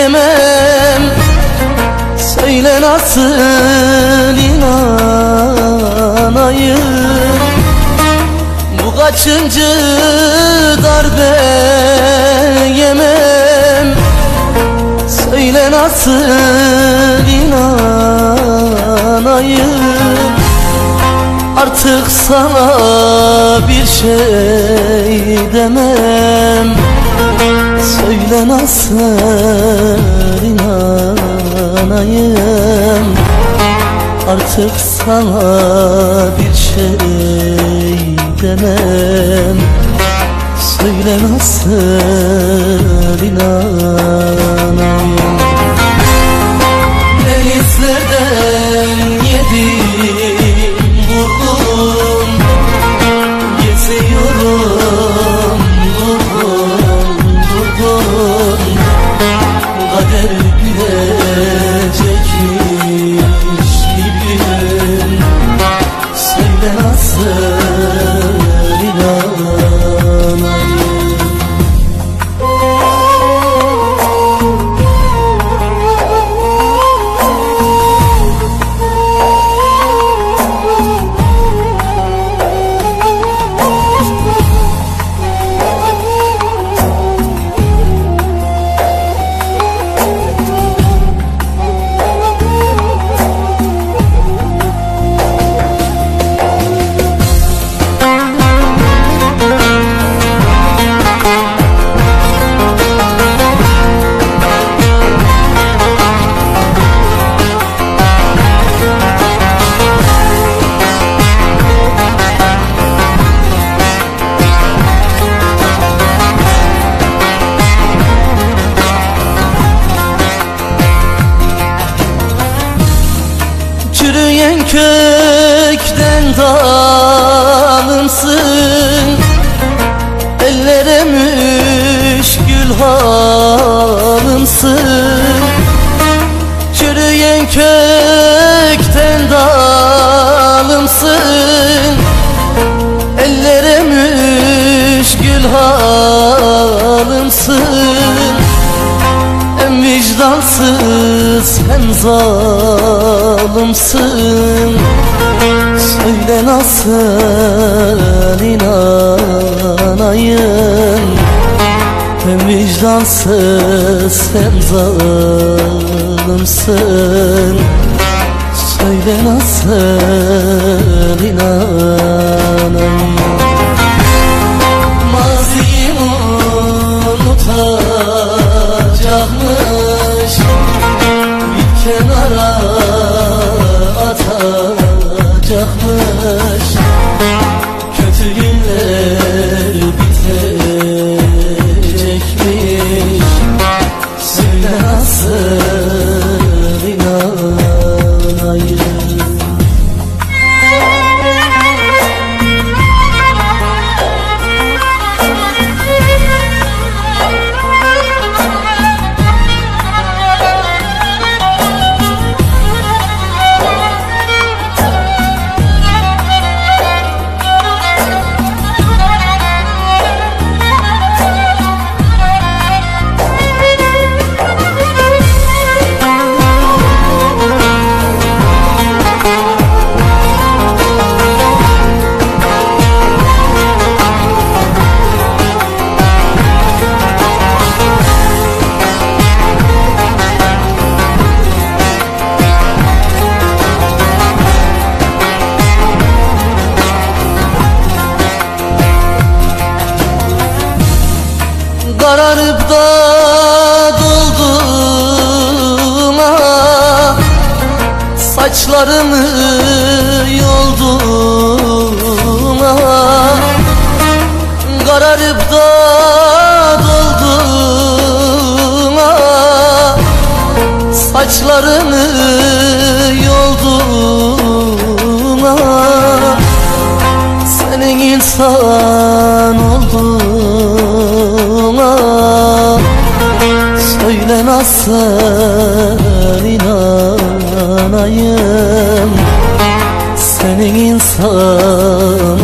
yemem Söyle nasıl inanayım? Bu kaçıncı darbe yemem? Söyle nasıl inanayım? Artık sana bir şey demem. Söyle nasıl inanayım. Artık sana bir şey demem. Söyle nasıl inanayım kökten dalımsın Ellere müşkül halımsın Çürüyen kökten dalımsın. Ellere müşkül halımsın hem vicdansız hem zalimsin Söyle nasıl inanayım? Hem vicdansız hem zalimsin. Söyle nasıl inanayım İnsan olduğuna Söyle nasıl inanayım. Senin insan